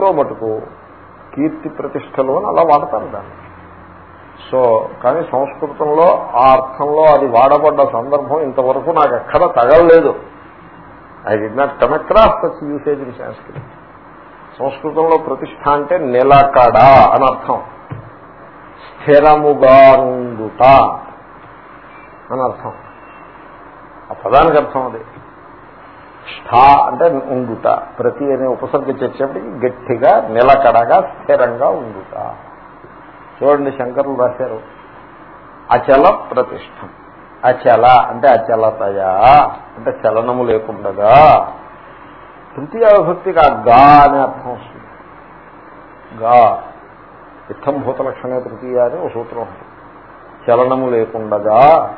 లో మటుకు కీర్తి ప్రతిష్టలు అని అలా వాడతారు దాన్ని. సో కానీ సంస్కృతంలో ఆ అర్థంలో అది వాడబడ్డ సందర్భం ఇంతవరకు నాకు ఎక్కడ తగలలేదు. I did not come across such usage in సంస్కృతం సంస్కృతంలో ప్రతిష్ట అంటే నిలకడా అని అర్థం. స్థిరముగా ఉండుట అని అర్థం. ఆ పదానికి అర్థం అది. స్థా అంటే ఉండుట. ప్రతి అనే ఉపసర్గ చేసేప్పటికి గట్టిగా నిలకడగా స్థిరంగా ఉండుట. చూడండి శంకరులు రాశారు. అచల ప్రతిష్టం. అచల అంటే అచలతయా. అంటే చలనము లేకుండగా. తృతీయ విభక్తికి ఆ గా అనే అర్థం వస్తుంది. గా. ఇత్తం భూతలక్షణే తృతీయ అని ఒక సూత్రం. ఉంటుంది చలనము లేకుండగా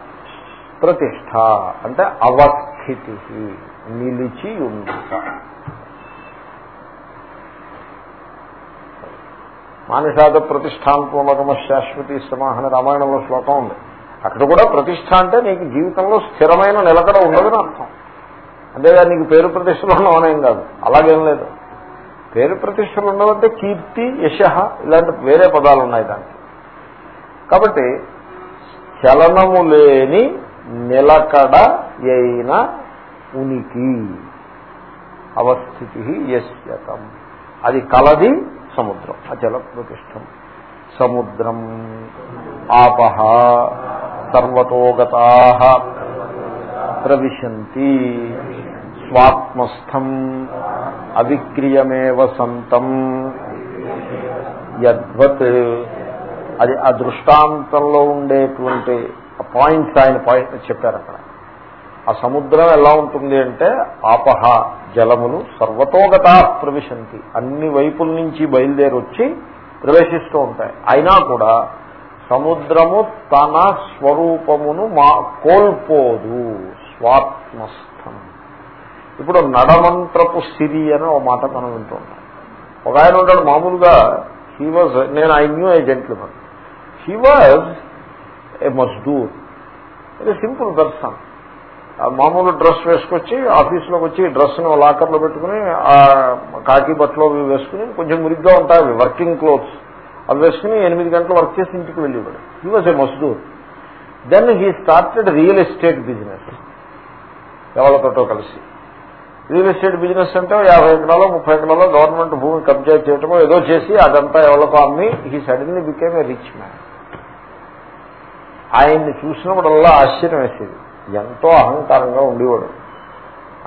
ప్రతిష్ట అంటే అవస్థితి నిలిచి ఉండుట మానసాద శాశ్వతి సమాహన రామాయణంలో శ్లోకం ఉంది. అక్కడ కూడా ప్రతిష్ట అంటే నీకు జీవితంలో స్థిరమైన నిలకడ ఉండదని అర్థం. అంతేగా నీకు పేరు ప్రతిష్టలు ఉండవనేం కాదు. అలాగేం లేదు. పేరు ప్రతిష్టలు ఉండవంటే కీర్తి యశ ఇలాంటి వేరే పదాలు ఉన్నాయి దానికి. కాబట్టి చలనము లేని నిలకడ అయిన ఉనికి అవస్థితి యశ్యతం. అది కలది సముద్రం అచల ప్రతిష్టం. సముద్రం ఆపహ సర్వతోగతా ప్రవిశంతి. స్వాత్మస్థం అవిక్రియమేవ సంతం. యద్వత్ అది ఆ దృష్టాంతంలో ఉండేటువంటి పాయింట్స్ ఆయన పాయింట్ చెప్పారు అక్కడ ఆ సముద్రం ఎలా ఉంటుంది అంటే ఆపహ జలములు సర్వతోగతా ప్రవిశంతి. అన్ని వైపుల నుంచి బయలుదేరొచ్చి ప్రవేశిస్తూ ఉంటాయి. అయినా కూడా సముద్రము తన స్వరూపమును మా కోల్పోదు. స్వాత్మస్థం. ఇప్పుడు నడమంత్రపు సిరి అని ఒక మాట మనం వింటుంటాం ఒక ఆయన ఉంటాడు మామూలుగా హీ వాజ్ నేను I knew a gentleman he was a Mazdoor ఇది సింపుల్ పర్సన్ మామూలు డ్రెస్ వేసుకొచ్చి ఆఫీస్లోకి వచ్చి డ్రెస్ను లాకర్లో పెట్టుకుని ఆ కాకి బట్టలు వేసుకుని కొంచెం మురిగ్గా ఉంటాయి అవి వర్కింగ్ క్లోత్స్. అవి వేసుకుని ఎనిమిది గంటలు వర్క్ చేసి ఇంటికి వెళ్ళేవాడు. He was a మస్దూర్ then he started real estate business ఎవరితోటో కలిసి. రియల్ ఎస్టేట్ బిజినెస్ అంటే యాభై ఎకరాలు ముప్పై ఎకరాలు గవర్నమెంట్ భూమి కబ్జా చేయటమో ఏదో చేసి అదంతా ఎవరికో అమ్మి he suddenly became a rich man ఆయన్ని చూసినప్పుడల్లా ఆశ్చర్యం వేసేది. ఎంతో అహంకారంగా ఉండేవాడు.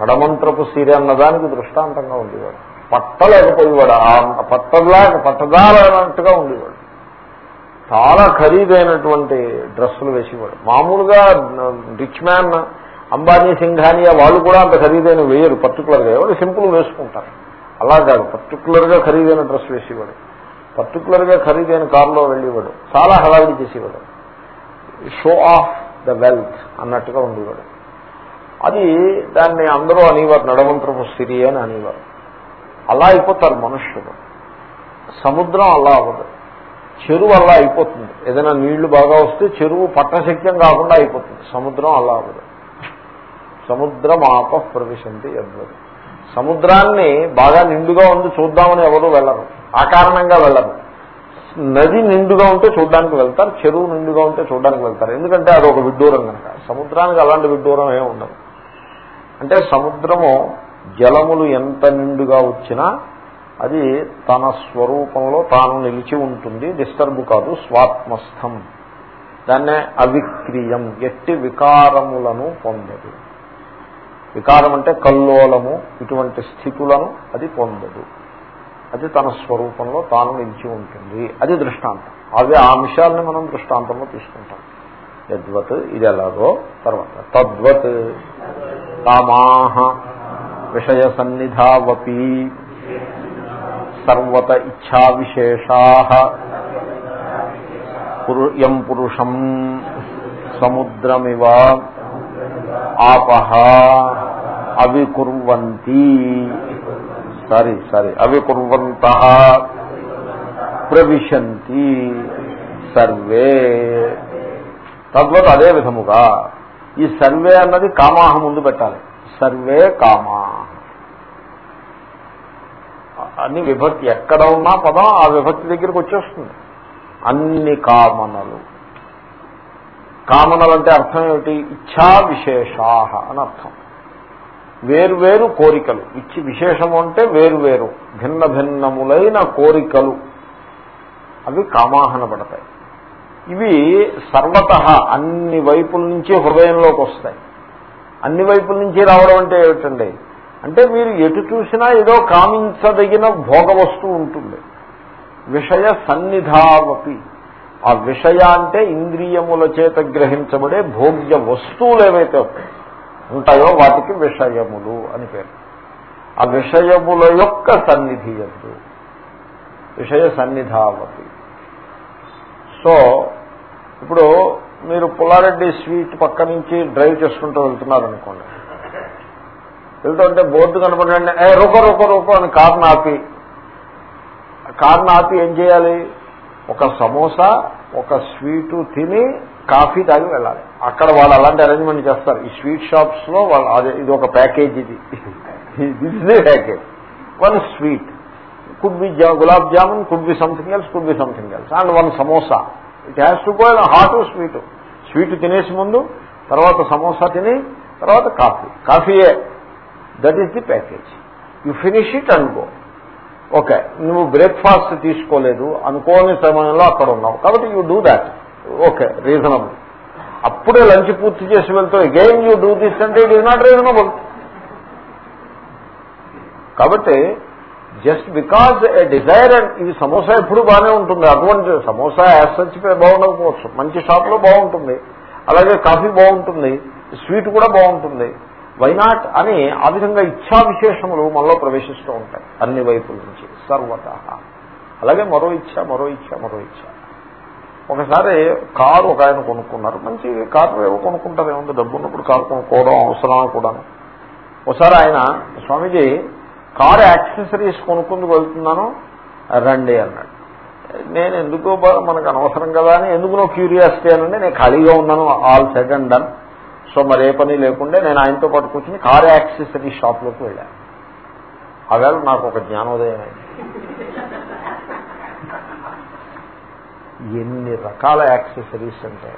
నడమంత్రపు సిరి అన్నదానికి దృష్టాంతంగా ఉండేవాడు. పట్టలేకపోయేవాడు. ఆ పట్టలా పట్టదాలన్నట్టుగా ఉండేవాడు. చాలా ఖరీదైనటువంటి డ్రెస్సులు వేసేవాడు. మామూలుగా రిచ్ మ్యాన్ అంబానీ సింఘానియా వాళ్ళు కూడా అంత ఖరీదైన వేయరు. పర్టికులర్గా ఎవరు సింపుల్ వేసుకుంటారు. అలా కాదు. పర్టికులర్గా ఖరీదైన డ్రెస్ వేసేవాడు. పర్టికులర్గా ఖరీదైన కారులో వెళ్ళేవాడు. చాలా హడావిడి చేసేవాడు. షో ఆఫ్ ద వెల్త్ అన్నట్టుగా ఉండేవాడు. అది దాన్ని అందరూ అనేవారు నడవంతరపు స్థితి అని అనేవారు. అలా అయిపోతారు మనుష్యుడు సముద్రం అలా అవ్వదు. చెరువు అలా అయిపోతుంది. ఏదైనా నీళ్ళు బాగా వస్తే చెరువు పట్టశక్యం కాకుండా అయిపోతుంది. సముద్రం అలా అవ్వదు. సముద్రం ఆప ప్రవేశంతి ఎవ్వరు సముద్రాన్ని బాగా నిండుగా ఉంది చూద్దామని ఎవరు వెళ్ళరు. ఆ కారణంగా వెళ్ళరు. నది నిండుగా ఉంటే చూడడానికి వెళ్తారు చెరువు నిండుగా ఉంటే చూడడానికి వెళ్తారు. ఎందుకంటే అది ఒక విడ్డూరం కనుక. సముద్రానికి అలాంటి విడ్డూరం ఏమి ఉండదు. అంటే సముద్రము జలములు ఎంత నిండుగా వచ్చినా అది తన స్వరూపంలో తాను నిలిచి ఉంటుంది. డిస్టర్బ్ కాదు స్వాత్మస్థం. దాన్నే అవిక్రియం. ఎట్టి వికారములను పొందదు. వికారం అంటే కల్లోలము ఇటువంటి స్థితులను అది పొందదు. అది తన స్వరూపంలో తాను నిలిచి ఉంటుంది. అది దృష్టాంతం. అవి ఆ అంశాలని మనం దృష్టాంతంలో తీసుకుంటాం. యద్వత్ ఇది ఎలాగో తర్వాత. తద్వత్ కామాహ విషయ సన్నిధావపి సర్వత ఇచ్చా విశేషా యం పురుషం సముద్రమివ ఆపహ అవి కుర్వంతి సారీ సారీ. అవికుర్వంత ప్రవిశంతి సర్వే. తద్వత్ అదే విధముగా ఈ సర్వే అన్నది కామాహ ముందు పెట్టాలి. సర్వే కామా. అన్ని విభక్తి ఎక్కడ ఉన్నా పదం ఆ విభక్తి దగ్గరికి వచ్చేస్తుంది. అన్ని కామనలు. కామనలు అంటే అర్థం ఏమిటి? ఇచ్ఛా విశేషాహ అని అర్థం. వేర్వేరు కోరికలు. ఇచ్చి విశేషము అంటే వేరువేరు భిన్న భిన్నములైన కోరికలు. అవి కామాహన పడతాయి. ఇవి సర్వత అన్ని వైపుల నుంచి హృదయంలోకి వస్తాయి. అన్ని వైపుల నుంచి రావడం అంటే ఏమిటండి? అంటే మీరు ఎటు చూసినా ఏదో కామించదగిన భోగ వస్తువు ఉంటుంది. విషయ సన్నిధావపి. ఆ విషయ అంటే ఇంద్రియముల చేత గ్రహించబడే భోగ్య వస్తువులు ఏవైతే ఉంటాయో వాటికి విషయములు అని పేరు. ఆ విషయముల యొక్క సన్నిధి ఎందు. విషయ సన్నిధావతి. సో ఇప్పుడు మీరు పుల్లారెడ్డి స్వీట్ పక్క నుంచి డ్రైవ్ చేసుకుంటూ వెళ్తున్నారనుకోండి. వెళ్తుంటే బోర్డు కనపడండి ఏ రొక రూప రొక అని కార్ను ఆపి. కార్ను ఆపి ఏం చేయాలి? ఒక సమోసా ఒక స్వీటు తిని కాఫీ తాగి వెళ్ళాలి. అక్కడ వాళ్ళు అలాంటి అరేంజ్మెంట్ చేస్తారు. ఈ స్వీట్ షాప్స్లో వాళ్ళు అదే ఇది ఒక ప్యాకేజ్ ఇది. This is package. One sweet. Could be gulab jamun could be something else could be something else and one samosa it has to go hot sweet sweet తినేసి ముందు తర్వాత సమోసా తిని తర్వాత కాఫీ. కాఫీయే. That is the package you finish it and go okay నువ్వు breakfast తీసుకోలేదు. అనుకోని సమయంలో అక్కడ ఉన్నావు. కాబట్టి you do that okay reasonable అప్పుడే లంచ్ పూర్తి చేసి వెళ్తూ అగైన్ యూ డూ దిస్ అంటే ఇట్ ఈస్ నాట్ రీజనబుల్ కాబట్టి just because a desire and ఇది సమోసా ఎప్పుడు బాగానే ఉంటుంది. అటువంటి సమోసా యాజ్ సచ్ బాగుండకపోవచ్చు. మంచి షాప్లో బాగుంటుంది. అలాగే కాఫీ బాగుంటుంది. స్వీట్ కూడా బాగుంటుంది. వైనాట్ అని ఆ విధంగా ఇచ్ఛా విశేషములు మనలో ప్రవేశిస్తూ ఉంటాయి. అన్ని వైపుల నుంచి సర్వత. అలాగే మరో ఇచ్చ మరో ఇచ్చ మరో ఇచ్చ ఒకసారి కారు ఒక ఆయన కొనుక్కున్నారు. మంచి కారు ఏవో కొనుక్కుంటారు ఏముంది? డబ్బు ఉన్నప్పుడు కారు కొనుక్కోవడం అవసరం కూడాను ఒకసారి ఆయన స్వామీజీ కారు యాక్సెసరీస్ కొనుక్కుందుకు వెళ్తున్నాను రండి అన్నాడు. నేను ఎందుకో మనకు అనవసరం కదా అని ఎందుకు నో క్యూరియాసిటీ అనండి నేను ఖాళీగా ఉన్నాను all set and done. So మరి ఏ పని లేకుండా నేను ఆయనతో పాటు కూర్చుని కార్ యాక్సెసరీ షాప్లోకి వెళ్ళాను. ఆవేళ నాకు ఒక జ్ఞానోదయం అయింది. ఎన్ని రకాల యాక్సెసరీస్ అంటే?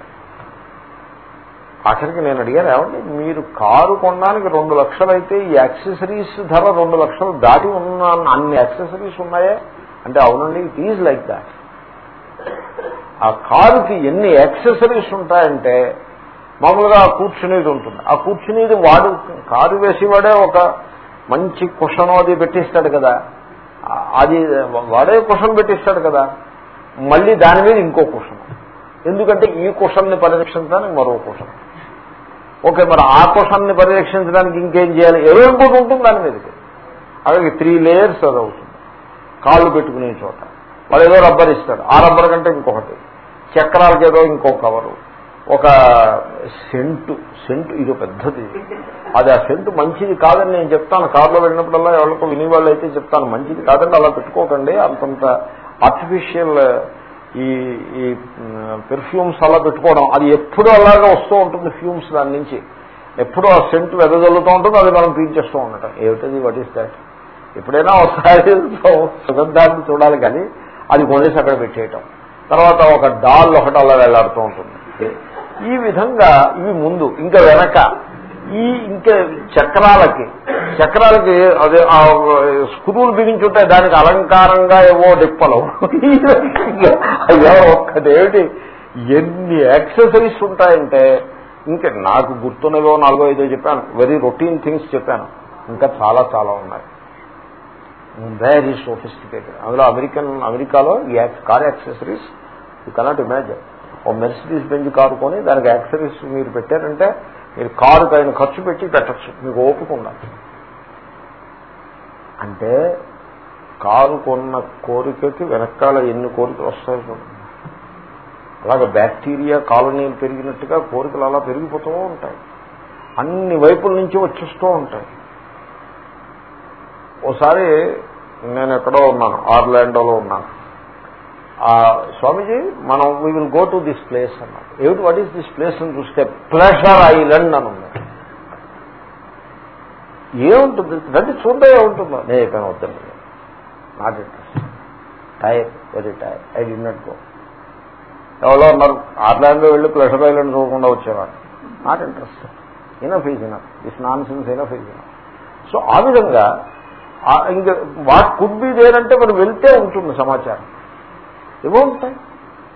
ఆఖరికి నేను అడిగాను ఏమండి మీరు కారు కొనడానికి రెండు లక్షలు అయితే ఈ యాక్సెసరీస్ ధర రెండు లక్షలు దాటి ఉన్న అన్ని యాక్సెసరీస్ ఉన్నాయే? అంటే అవునండి ఇట్ ఈజ్ లైక్ దాట్ ఆ కారుకి ఎన్ని యాక్సెసరీస్ ఉంటాయంటే మామూలుగా ఆ కూర్చునేది ఉంటుంది. ఆ కూర్చునేది వాడు కారు వేసేవాడే ఒక మంచి కుషన్ అది పెట్టిస్తాడు కదా. అది వాడే కుషన్ పెట్టిస్తాడు కదా. మళ్ళీ దాని మీద ఇంకో కుషన్ ఎందుకంటే ఈ కుషన్ని పరిరక్షించడానికి మరో కుషం ఓకే మరి ఆ కుషన్ని పరిరక్షించడానికి ఇంకేం చేయాలి? ఏదో ఇంకోటి ఉంటుంది దాని మీదకి. అలాగే త్రీ లేయర్స్ అది అవుతుంది. కాళ్ళు పెట్టుకునే చోట. వాళ్ళు ఏదో రబ్బర్ ఇస్తారు. ఆ రబ్బర్ కంటే ఇంకొకటి. చక్రాలకి ఏదో ఇంకో కవరు ఒక సెంటు. సెంటు ఇది పెద్దది. అది ఆ సెంటు మంచిది కాదని నేను చెప్తాను. కారులో వెళ్ళినప్పుడల్లా ఎవరికో వినేవాళ్ళు అయితే చెప్తాను. మంచిది కాదండి అలా పెట్టుకోకండి. అంతంత ఆర్టిఫిషియల్ ఈ ఈ పెర్ఫ్యూమ్స్ అలా పెట్టుకోవడం అది ఎప్పుడూ అలాగా వస్తూ ఉంటుంది ఫ్యూమ్స్ దాని నుంచి. ఎప్పుడూ ఆ సెంట్ వెదజల్లుతూ ఉంటుంది అది మనం పీల్చేస్తూ ఉండటం. ఏమిటది? వాట్ ఈస్ దాట్ ఎప్పుడైనా ఒకసారి సుగంధాన్ని చూడాలి కానీ అది కొనేసి అక్కడ పెట్టేయటం. తర్వాత ఒక డాల్ ఒకటి అలా వెళ్ళాడుతూ ఉంటుంది. ఈ విధంగా ఇవి ముందు ఇంకా వెనక ఈ ఇంకా చక్రాలకి చక్రాలకి అదే స్క్రూలు బిగించుంటే దానికి అలంకారంగా ఏవో డిప్పలు. అయ్యా ఒక్కదేమిటి ఎన్ని యాక్సెసరీస్ ఉంటాయంటే ఇంకా నాకు గుర్తున్నదో నాలుగో ఐదో చెప్పాను. వెరీ రొటీన్ థింగ్స్ చెప్పాను. ఇంకా చాలా చాలా ఉన్నాయి. వెరీ సోఫిస్టికేటెడ్ అందులో అమెరికన్ అమెరికాలో ఈ car accessories you cannot imagine oh Mercedes Benz car కొని దానికి యాక్సెసరీస్ మీరు పెట్టారంటే మీరు కారు ఆయన ఖర్చు పెట్టి పెట్టచ్చు. మీకు ఓపిక ఉండాలి. అంటే కారు కొన్న కోరికకి వెనకాల ఎన్ని కోరికలు వస్తాయో అలాగే బ్యాక్టీరియా కాలనీలు పెరిగినట్టుగా కోరికలు అలా పెరిగిపోతూ ఉంటాయి. అన్ని వైపుల నుంచి వచ్చేస్తూ ఉంటాయి. ఓసారి నేను ఎక్కడో ఉన్నాను ఆర్లాండోలో ఉన్నాను. స్వామీజీ మనం we will go to this place అన్నారు. ఏమిటి? వాట్ ఈస్ దిస్ ప్లేస్ అని చూస్తే ప్లెషర్ ఐలండ్ అని ఉంది. ఏముంటుంది? రండి చూద్దా ఏముంటుందో? నేను చెప్పాను వద్దండి. Not interest tired very tired I did not go ఎవరో ఉన్నారు ఆర్లాండ్లో వెళ్ళి ప్లెషర్ ఐలాండ్ చూడకుండా వచ్చేవాడు. Not interest enough is enough this nonsense enough is enough so ఆ విధంగా ఇంకా వాట్ కుడ్ బి దేనంటే మనం వెళ్తే ఉంటుంది సమాచారం. ఏవో ఉంటాయి.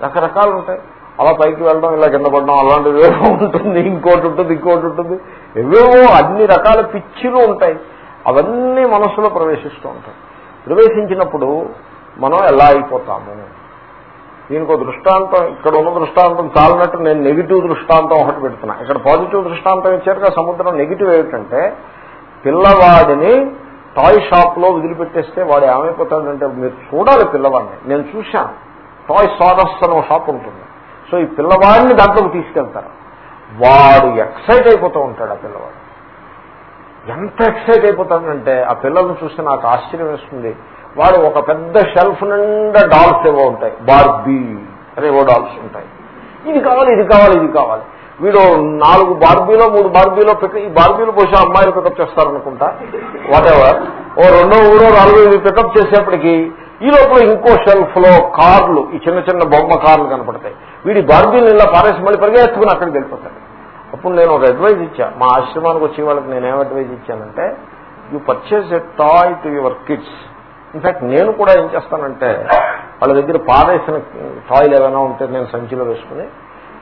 రకరకాలు ఉంటాయి. అలా పైకి వెళ్ళడం ఇలా కింద పడడం అలాంటిది ఉంటుంది ఇంకోటి ఉంటుంది ఇంకోటి ఉంటుంది. ఎవేవో అన్ని రకాల పిచ్చిలు ఉంటాయి. అవన్నీ మనస్సులో ప్రవేశిస్తూ ఉంటాయి. ప్రవేశించినప్పుడు మనం ఎలా అయిపోతాము? దీనికి దృష్టాంతం ఇక్కడ ఉన్న దృష్టాంతం చాలినట్టు నేను నెగిటివ్ దృష్టాంతం ఒకటి పెడుతున్నా. ఇక్కడ పాజిటివ్ దృష్టాంతం ఇచ్చారుగా సముద్రం నెగిటివ్ ఏమిటంటే పిల్లవాడిని టాయ్ షాప్లో వదిలిపెట్టేస్తే వాడు ఏమైపోతాడంటే మీరు చూడాలి పిల్లవాడిని. నేను చూశాను. టాయ్ సారస్ అనే షాప్ ఉంటుంది. సో ఈ పిల్లవాడిని దాంట్లోకి తీసుకెళ్తారు. వాడు ఎక్సైట్ అయిపోతూ ఉంటాడు ఆ పిల్లవాడు. ఎంత ఎక్సైట్ అయిపోతాడంటే ఆ పిల్లల్ని చూస్తే నాకు ఆశ్చర్యం వేస్తుంది. వాడు ఒక పెద్ద షెల్ఫ్ నిండా డాల్స్ ఏవో ఉంటాయి. బార్బీ అనేవో డాల్స్ ఉంటాయి. ఇది కావాలి ఇది కావాలి ఇది కావాలి. వీడు నాలుగు బార్బీలో మూడు బార్బీలో పిక్ ఈ బార్బీలో పోసి అమ్మాయిలు పికప్ చేస్తారనుకుంటా. వాటెవర్ ఓ రెండో మూడో నాలుగు ఇవి పికప్ చేసేప్పటికీ ఈ లోపల ఇంకో షెల్ఫ్లో కార్లు ఈ చిన్న చిన్న బొమ్మ కార్లు కనపడతాయి. వీడి బార్బీలు ఇలా పారేసి మళ్ళీ పరిగెత్తుకుని అక్కడికి వెళ్ళిపోతాడు. అప్పుడు నేను ఒక అడ్వైజ్ ఇచ్చా. మా ఆశ్రమానికి వచ్చే వాళ్ళకి నేనేం advice ఇచ్చానంటే you purchase a toy to your kids in fact నేను కూడా ఏం చేస్తానంటే వాళ్ళ దగ్గర పారేసిన టాయిల్ ఏమైనా ఉంటే నేను సంచిలో వేసుకుని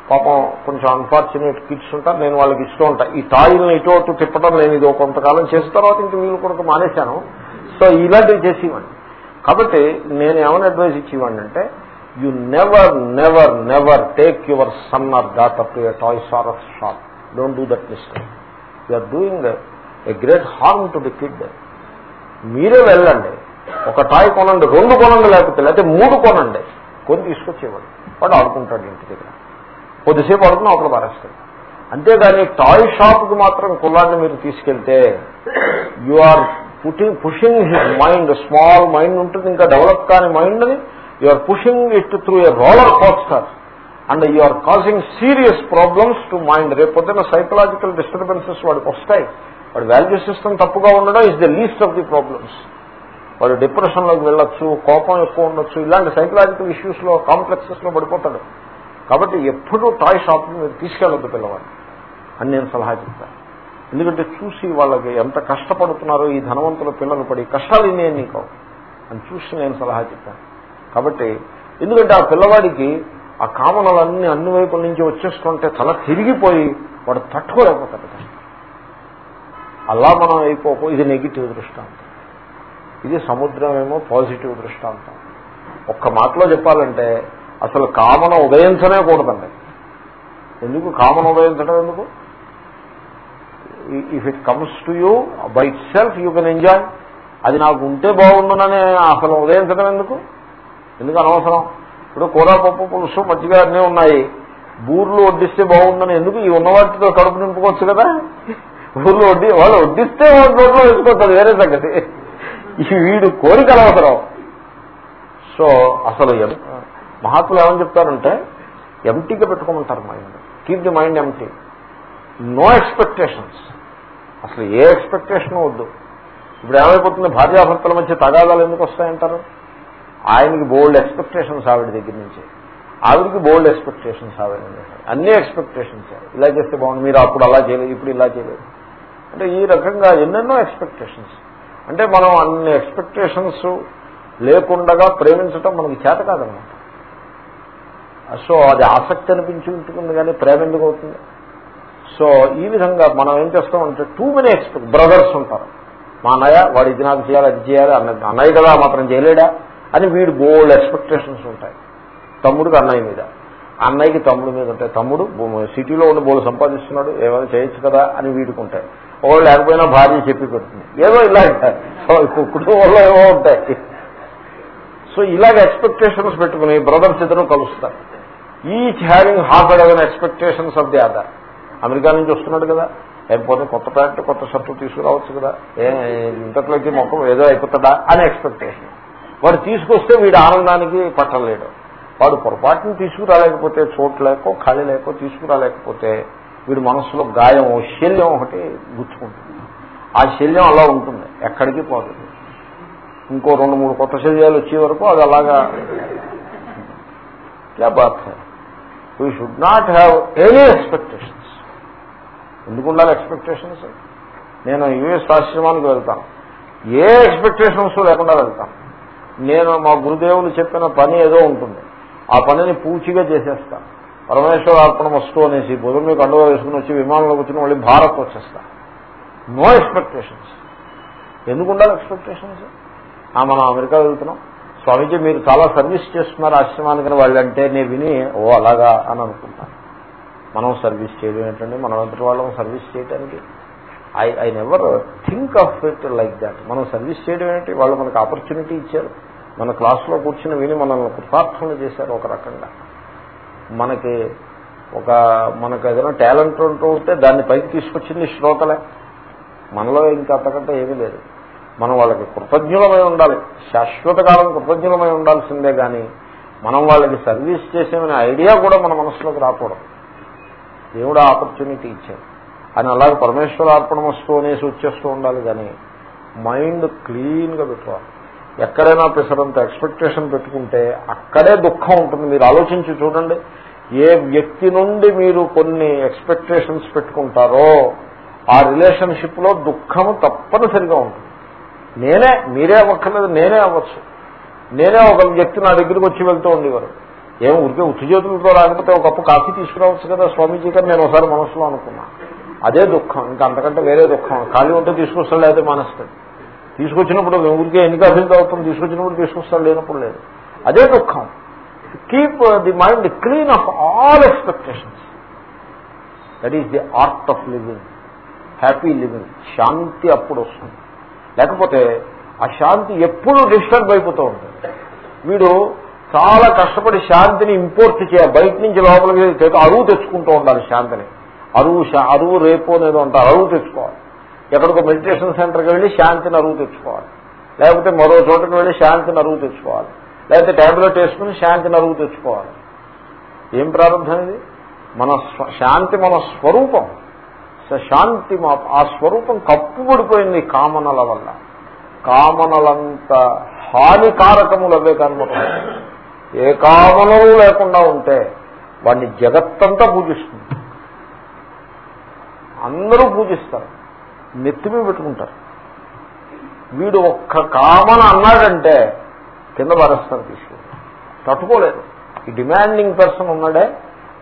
పాపం కొంచెం అన్ఫార్చునేట్ కిడ్స్ ఉంటారు నేను వాళ్ళకి ఇస్తూ ఉంటా. ఈ టాయిల్ని ఇటు అటు తిప్పడం నేను ఇది కొంతకాలం చేసిన తర్వాత ఇంక వీళ్ళు కూడా మానేశాను. సో ఇలాంటివి చేసేవాడిని. కాబట్టి నేను ఏమైనా అడ్వైజ్ ఇచ్చేవాడిని అంటే you never never never take your son or up to a toys or of shop don't do that mistake you are doing a great harm to the kid మీరే వెళ్ళండి. ఒక టాయ్ కొనండి రెండు కొనండి లేకపోతే లేకపోతే మూడు కొనండి. కొని తీసుకొచ్చేవాడు. వాడు ఆడుకుంటాడు ఇంటి దగ్గర. కొద్దిసేపు ఆడుకుని ఒకరు పారేస్తాడు. అంతేగాని టాయ్ షాప్కి మాత్రం కులాన్ని మీరు తీసుకెళ్తే you are putting pushing his mind small mind ఉంటుంది. ఇంకా డెవలప్ కాని మైండ్ని you are pushing it through a roller coaster and you are causing serious problems to mind రేపొద్దున సైకలాజికల్ డిస్టర్బెన్సెస్ వాడికి వస్తాయి. వాడి వాల్యూ సిస్టమ్ తప్పుగా ఉండడం is the least of the problems వాడు డిప్రెషన్లోకి వెళ్ళొచ్చు కోపం ఎక్కువ ఉండొచ్చు ఇలాంటి సైకలాజికల్ ఇష్యూస్లో కాంప్లెక్సెస్లో పడిపోతాడు. కాబట్టి ఎప్పుడూ టాయ్ షాప్ మీరు తీసుకెళ్ళొద్దు పిల్లవాడు. అని నేను సలహా చెప్తాను. ఎందుకంటే చూసి వాళ్ళకి ఎంత కష్టపడుతున్నారో ఈ ధనవంతుల పిల్లలు పడి కష్టాలు ఇన్నేం నీకు? అని చూసి నేను సలహా చెప్పాను కాబట్టి ఎందుకంటే ఆ పిల్లవాడికి ఆ కామనలన్నీ అన్ని వైపుల నుంచి వచ్చేస్తుంటే తల తిరిగిపోయి వాడు తట్టుకోలేకపోతాడు అలా మనం అయిపోకో. ఇది నెగిటివ్ దృష్టాంతం. ఇది సముద్రమేమో పాజిటివ్ దృష్టాంతం. ఒక్క మాటలో చెప్పాలంటే అసలు కామన ఉదయించనే కూడదండి. ఎందుకు? కామన్ ఉదయించడం ఎందుకు? If it comes to you by itself you can enjoy అది నాకు ఉంటే బాగుండునని అసలు ఉదయించడం ఎందుకు? ఎందుకు అనవసరం? ఇప్పుడు కూర పప్పు పులుసు మజ్జిగ అన్నీ ఉన్నాయి. బూర్లు వడ్డిస్తే బాగుందని ఎందుకు ఈ ఉన్నవాటితో కడుపు నింపుకోవచ్చు కదా? బూర్లు వడ్డీ వాళ్ళు వడ్డిస్తే నోట్లో వేసుకోవచ్చు వేరే సంగతి. ఈ వీడు కోరిక అనవసరం. సో అసలు మహాత్ములు ఏమని చెప్తారంటే ఎంటీగా పెట్టుకోమంటారు mind keep the mind empty no expectations అసలు ఏ ఎక్స్పెక్టేషన్ వద్దు. ఇప్పుడు ఏమైపోతుంది? భార్యాభర్తల మధ్య తగాదాలు ఎందుకు వస్తాయంటారు? ఆయనకి బోల్డ్ ఎక్స్పెక్టేషన్స్ ఆవిడ దగ్గర నుంచి. ఆవిడకి బోల్డ్ ఎక్స్పెక్టేషన్స్ ఆవిడ అన్ని ఎక్స్పెక్టేషన్స్. ఇలా చేస్తే బాగుంది మీరు అప్పుడు అలా చేయలేదు ఇప్పుడు ఇలా చేయలేదు. అంటే ఈ రకంగా ఎన్నెన్నో ఎక్స్పెక్టేషన్స్. అంటే మనం అన్ని ఎక్స్పెక్టేషన్స్ లేకుండగా ప్రేమించటం మనకి చేత కాదనమాట. సో అది ఆసక్తి అనిపించి ఉంటుంది కానీ ప్రేమ ఎందుకు అవుతుంది? సో ఈ విధంగా మనం ఏం చేస్తామంటే టూ మెనీ ఎక్స్పెక్ట్ బ్రదర్స్ ఉంటారు. మా అన్నయ్య వాడు ఇది నాకు చేయాలి అది చేయాలి అన్నయ్య కదా మాత్రం చేయలేడా? అని వీడు బోల్డ్ ఎక్స్పెక్టేషన్స్ ఉంటాయి. తమ్ముడికి అన్నయ్య మీద. అన్నయ్యకి తమ్ముడి మీద ఉంటాయి. తమ్ముడు సిటీలో ఉండి బోల్ సంపాదిస్తున్నాడు ఏమైనా చేయొచ్చు కదా అని వీడికి ఉంటాయి. ఒకళ్ళు లేకపోయినా భార్య చెప్పి పెడుతుంది. ఏదో ఇలా కుటుంబంలో ఏమో ఉంటాయి. సో ఇలాగ ఎక్స్పెక్టేషన్స్ పెట్టుకుని బ్రదర్స్ ఇద్దరు కలుస్తారు. Each having half a dozen expectations of the other America నుంచి వస్తున్నాడు కదా. లేకపోతే కొత్త ప్యాంట్ కొత్త షర్టు తీసుకురావచ్చు కదా. ఏ ఇంతట్లోకి మొక్క ఏదో అయిపోతాడా అని ఎక్స్పెక్టేషన్ వాడు తీసుకొస్తే వీడు ఆనందానికి పట్టలేడు వాడు పొరపాటుని తీసుకురాలేకపోతే చోటు లేకో ఖాళీ లేకో తీసుకురాలేకపోతే వీడి మనస్సులో గాయం శల్యం ఒకటి గుచ్చుకుంటుంది. ఆ శల్యం అలా ఉంటుంది. ఎక్కడికి పోతుంది ఇంకో రెండు మూడు కొత్త శల్యాలు వచ్చే వరకు అది అలాగా క్యా bath we should not have any expectations ఎందుకు ఉండాలి ఎక్స్పెక్టేషన్స్ నేను యుఎస్ ఆశ్రమానికి వెళ్తాను. ఏ ఎక్స్పెక్టేషన్స్ లేకుండా వెళ్తాను. నేను మా గురుదేవులు చెప్పిన పని ఏదో ఉంటుంది. ఆ పనిని పూచిగా చేసేస్తాను పరమేశ్వర అర్పణ వస్తు అనేసి బుధం మీకు అండగా వేసుకుని వచ్చి విమానంలో కూర్చుని మళ్ళీ భారత్ వచ్చేస్తా. నో ఎక్స్పెక్టేషన్స్ ఎందుకు ఉండాలి ఎక్స్పెక్టేషన్స్ మనం అమెరికా వెళ్తున్నాం. స్వామీజీ మీరు చాలా సర్వీస్ చేస్తున్నారు ఆశ్రమానికి వాళ్ళంటే నేను విని ఓ అలాగా అని అనుకుంటాను. మనం సర్వీస్ చేయడం ఏంటండి మనం వాళ్ళం సర్వీస్ చేయడానికి I I never think of it like that మనం సర్వీస్ చేయడం ఏంటి? వాళ్ళు మనకు ఆపర్చునిటీ ఇచ్చారు. మన క్లాస్లో కూర్చుని విని మనల్ని కృతార్థనలు చేశారు ఒక రకంగా. మనకి ఒక మనకు ఏదైనా టాలెంట్ ఉంటూ ఉంటే దాన్ని పైకి తీసుకొచ్చింది శ్రోతలే. మనలో ఇంకా అంతకంటే ఏమీ లేదు. మనం వాళ్ళకి కృతజ్ఞులమై ఉండాలి. శాశ్వత కాలం కృతజ్ఞులమై ఉండాల్సిందే కానీ మనం వాళ్ళకి సర్వీస్ చేసేమనే ఐడియా కూడా మన మనసులోకి రాకూడదు. దేవుడు ఆపర్చునిటీ ఇచ్చారు అని అలాగే పరమేశ్వర అర్పణమస్తు అనేసి వచ్చేస్తూ ఉండాలి కానీ మైండ్ క్లీన్గా పెట్టుకోవాలి. ఎక్కడైనా పిసరంత ఎక్స్పెక్టేషన్ పెట్టుకుంటే అక్కడే దుఃఖం ఉంటుంది. మీరు ఆలోచించి చూడండి. ఏ వ్యక్తి నుండి మీరు కొన్ని ఎక్స్పెక్టేషన్స్ పెట్టుకుంటారో ఆ రిలేషన్షిప్లో దుఃఖము తప్పనిసరిగా ఉంటుంది. నేనే మీరే అవ్వక్కర్లేదు నేనే అవ్వచ్చు. నేనే ఒక వ్యక్తి నా దగ్గరికి వచ్చి వెళ్తూ ఉండేవారు. ఏం ఉరికే ఉత్తి చేతులతో రాకపోతే ఒకప్పుడు కాఫీ తీసుకురావచ్చు కదా స్వామీజీ గారు? నేను ఒకసారి మనసులో అనుకున్నా. అదే దుఃఖం. ఇంకా అంతకంటే వేరే దుఃఖం. ఖాళీ ఉంటే తీసుకొస్తాడు లేకపోతే మానేస్తాడు. తీసుకొచ్చినప్పుడు ఊరికే ఎన్ని అభివృద్ధి అవుతుంది తీసుకొచ్చినప్పుడు తీసుకొస్తాడు లేనప్పుడు లేదు. అదే దుఃఖం. Keep the mind clean of all expectations that is the art of living happy living శాంతి అప్పుడు వస్తుంది. లేకపోతే ఆ శాంతి ఎప్పుడు డిస్టర్బ్ అయిపోతూ ఉంటుంది. వీడు చాలా కష్టపడి శాంతిని ఇంపోర్ట్ చేయాలి. బయట నుంచి లోపలికి అరువు తెచ్చుకుంటూ ఉండాలి శాంతిని. అరువు అరువు రేపు అనేది అంటారు. అరువు తెచ్చుకోవాలి. ఎక్కడికో మెడిటేషన్ సెంటర్కి వెళ్ళి శాంతిని అరువు తెచ్చుకోవాలి. లేకపోతే మరో చోటకి వెళ్ళి శాంతిని అరువు తెచ్చుకోవాలి. లేకపోతే ట్యాబ్లెట్ వేసుకుని శాంతిని అరువు తెచ్చుకోవాలి. ఏం ప్రారంభం ఇది? మన శాంతి మన స్వరూపం. శాంతి ఆ స్వరూపం కప్పుబడిపోయింది కామనల వల్ల. కామనలంత హానికారకములు అవే కనబడ ఏ కామనలు లేకుండా ఉంటే వాడిని జగత్తంతా పూజిస్తుంది. అందరూ పూజిస్తారు. నెత్తిమీ పెట్టుకుంటారు. వీడు ఒక్క కామన అన్నాడంటే కింద పరేస్తారు తీసుకుని తట్టుకోలేదు. ఈ డిమాండింగ్ పర్సన్ ఉన్నాడే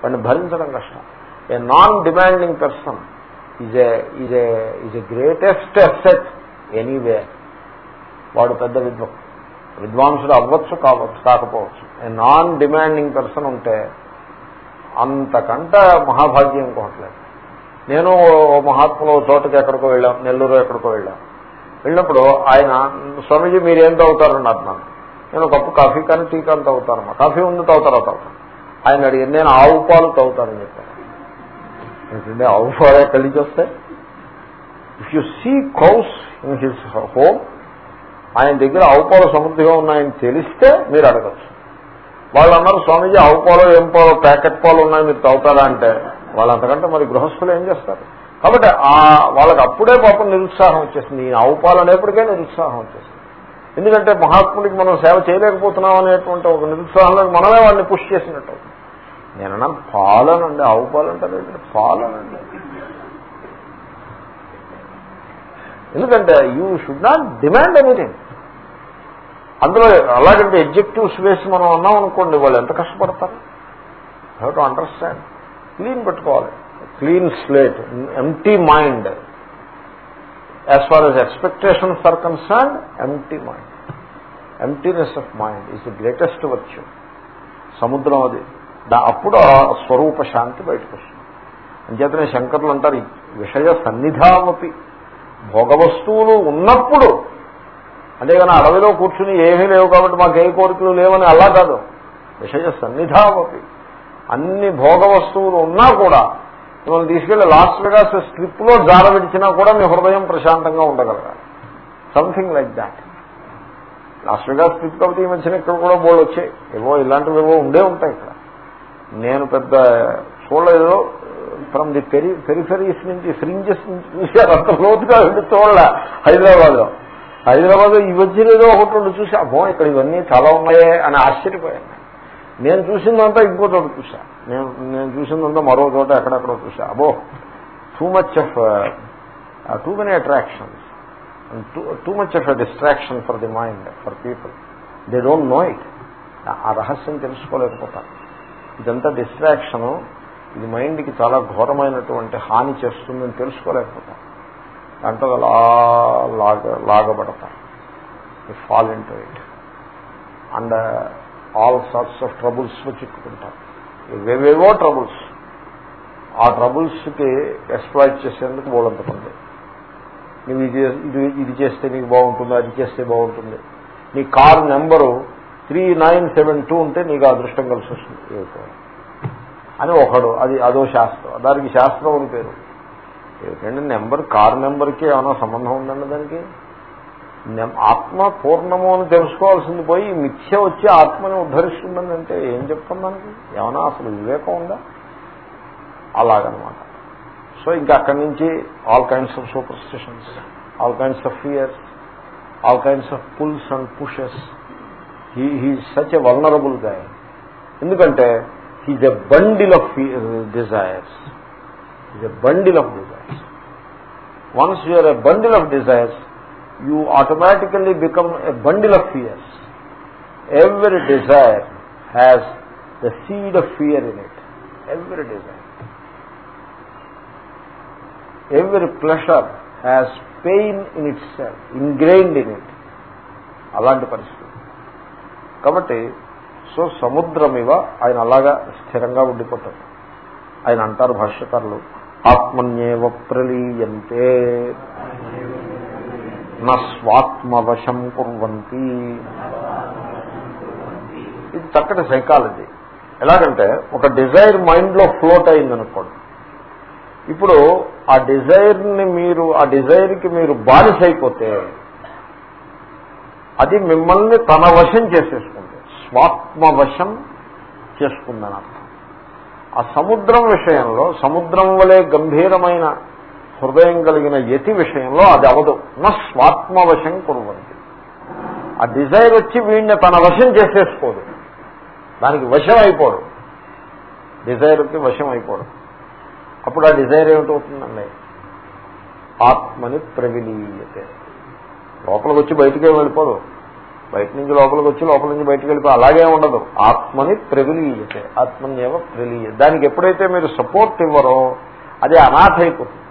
వాడిని భరించడం కష్టం. A non demanding person is a is a is a greatest asset anyway వాడు పెద్ద విద్వం విద్వాంసుడు అవ్వచ్చు కావచ్చు కాకపోవచ్చు. ఏ నాన్ డిమాండింగ్ పర్సన్ ఉంటే అంతకంట మహాభాగ్యం కోట్లేదు నేను మహాత్ములు చోటకి ఎక్కడికో వెళ్ళాం నెల్లూరు ఎక్కడికో వెళ్ళాం. వెళ్ళినప్పుడు ఆయన స్వామీజీ మీరేం తాగుతారన్నారు నన్ను. నేను కప్పు కాఫీ కానీ టీ కానీ తాగుతానమ్మా. కాఫీ ఉంది తాగుతారా? తాగుతాను ఆయన అడిగింది నేను ఆవు పాలు తాగుతానని చెప్పాను ఏంటంటే ఆవు పాలే కలిసి వస్తాయి? If you see cows in his home ఆయన దగ్గర ఆవు పాలు సమృద్ధిగా ఉన్నాయని తెలిస్తే మీరు అడగచ్చు. వాళ్ళు అన్నారు స్వామీజీ ఆవు పాలు ఏం పాలు ప్యాకెట్ పాలు ఉన్నాయి మీరు తాగుతారా? అంటే వాళ్ళంతకంటే మరి గృహస్థులు ఏం చేస్తారు? కాబట్టి ఆ వాళ్ళకి అప్పుడే పాపం నిరుత్సాహం వచ్చేసింది. ఈయన ఆవు పాలు నిరుత్సాహం వచ్చేసింది. ఎందుకంటే మహాత్ముడికి మనం సేవ చేయలేకపోతున్నాం అనేటువంటి ఒక నిరుత్సాహంలో మనమే వాడిని పుష్ చేసినట్టు నేనన్నా పాలనండి. ఆవు పాలంటే పాలనండి. ఎందుకంటే you should not demand anything. అందులో అలాగంటే ఎగ్జెక్టివ్స్ వేసి మనం అన్నాం అనుకోండి వాళ్ళు ఎంత కష్టపడతారు? Have to understand? క్లీన్ పెట్టుకోవాలి. Clean slate empty mind as far as expectations are concern empty mind emptiness of mind is the greatest virtue సముద్రం అది. అప్పుడు ఆ స్వరూప శాంతి బయటకు వస్తుంది. అంచేతనే శంకర్లు అంటారు విషయ సన్నిధామపి. భోగవస్తువులు ఉన్నప్పుడు అంతేగాని అడవిలో కూర్చుని ఏమీ లేవు కాబట్టి మాకు ఏ కోరికలు లేవని అలా కాదు. విషయ సన్నిధామపి. అన్ని భోగ వస్తువులు ఉన్నా కూడా మిమ్మల్ని తీసుకెళ్ళి లాస్ట్ వెగాస్ స్ట్రిప్లో జార విడిచినా కూడా మీ హృదయం ప్రశాంతంగా ఉండగలగాలి. Something like that. Las Vegas strip కాబట్టి ఈ మధ్యన ఇక్కడ కూడా బోర్డు వచ్చాయి. ఏవో ఇలాంటివి ఏవో ఉండే ఉంటాయి ఇక్కడ. నేను పెద్ద చూడలేదు. ఫ్రమ్ ది పెరి పెరిఫెరీస్ నుంచి ఫ్రింజెస్ నుంచి అంత లోతుగా చూడలే హైదరాబాద్లో హైదరాబాద్ ఈ మధ్యన ఏదో ఒకటి చూసి. అబ్బో ఇక్కడ ఇవన్నీ చాలా ఉన్నాయే అని ఆశ్చర్యపోయాను. నేను చూసిందంతా ఇంకో చోట చూసా నేను నేను చూసిందంతా మరో చోట ఎక్కడెక్కడో చూసా అబో too much of too many attractions too much of a distraction for the mind for people they don't know it ఆ రహస్యం తెలుసుకోలేకపోతారు ఇదంతా డిస్ట్రాక్షను ఇది మైండ్కి చాలా ఘోరమైనటువంటి హాని చేస్తుందని తెలుసుకోలేకపోతారు దాంట్లో అలా లాగ లాగబడతారు fall into it and all sorts of ట్రబుల్స్లో చిక్కుకుంటారు ఇవేవేవో ట్రబుల్స్. ఆ ట్రబుల్స్కి ఎక్స్ప్లాయిట్ చేసేందుకు బోలంత పడింది నువ్వు ఇది ఇది ఇది చేస్తే నీకు బాగుంటుంది అది చేస్తే బాగుంటుంది. నీ car number three nine seven two ఉంటే నీకు అదృష్టం కలిసి వస్తుంది. అని ఒకడు అది అదో శాస్త్రం. దానికి శాస్త్రం అని పేరు. ఏమిటంటే నెంబర్ కార్ నెంబర్కి ఏమైనా సంబంధం ఉందండి దానికి? ఆత్మ పూర్ణము అని తెలుసుకోవాల్సింది పోయి మిథ్య వచ్చి ఆత్మని ఉద్ధరిస్తుందని అంటే ఏం చెప్తాం ఏమైనా అసలు వివేకం ఉందా? అలాగనమాట. సో ఇంకా అక్కడి నుంచి all kinds of superstitions all kinds of fears all kinds of pulls and pushes he he such a vulnerable guy ఎందుకంటే he's a bundle of desires is a bundle of desires once you're a bundle of desires you automatically become a bundle of fears every desire has the seed of fear in it every desire every pleasure has pain in it ingrained in it అలాంటి పరిస్థితి. కాబట్టి so సముద్రం ఇవ ఆయన అలాగా స్థిరంగా ఉండిపోతాడు. ఆయన అంటారు భాష్యకారులు ఆత్మన్యేవ ప్రలీయంతే. నా స్వాత్మవశం కుర్వంతి. ఇది చక్కటి సైకాలజీ. ఎలాగంటే ఒక డిజైర్ మైండ్లో ఫ్లోట్ అయిందనుకోండి. ఇప్పుడు ఆ డిజైర్ని మీరు ఆ డిజైర్కి మీరు బానిసైపోతే అది మిమ్మల్ని తన వశం చేసేసుకుంది. స్వాత్మవశం చేసుకుందని అర్థం ఆ సముద్రం విషయంలో సముద్రం వలె గంభీరమైన హృదయం కలిగిన యతి విషయంలో అది అవదు. నా స్వాత్మవశం కురువంతి. ఆ డిజైర్ వచ్చి వీడిని తన వశం చేసేసుకోదు. దానికి వశం అయిపోడు డిజైర్కి వశం అయిపోడు అప్పుడు ఆ డిజైర్ ఏమిటవుతుందండి? ఆత్మని ప్రవిలీయతే. లోపలికి వచ్చి బయటికే వెళ్ళిపోదు. బయట నుంచి లోపలికి వచ్చి లోపల నుంచి బయటకు వెళ్ళిపో అలాగే ఉండదు. ఆత్మని ప్రవిలీయతే. ఆత్మని ఏమో ప్రలీయ. దానికి ఎప్పుడైతే మీరు సపోర్ట్ ఇవ్వరో అది అనాథ అయిపోతుంది.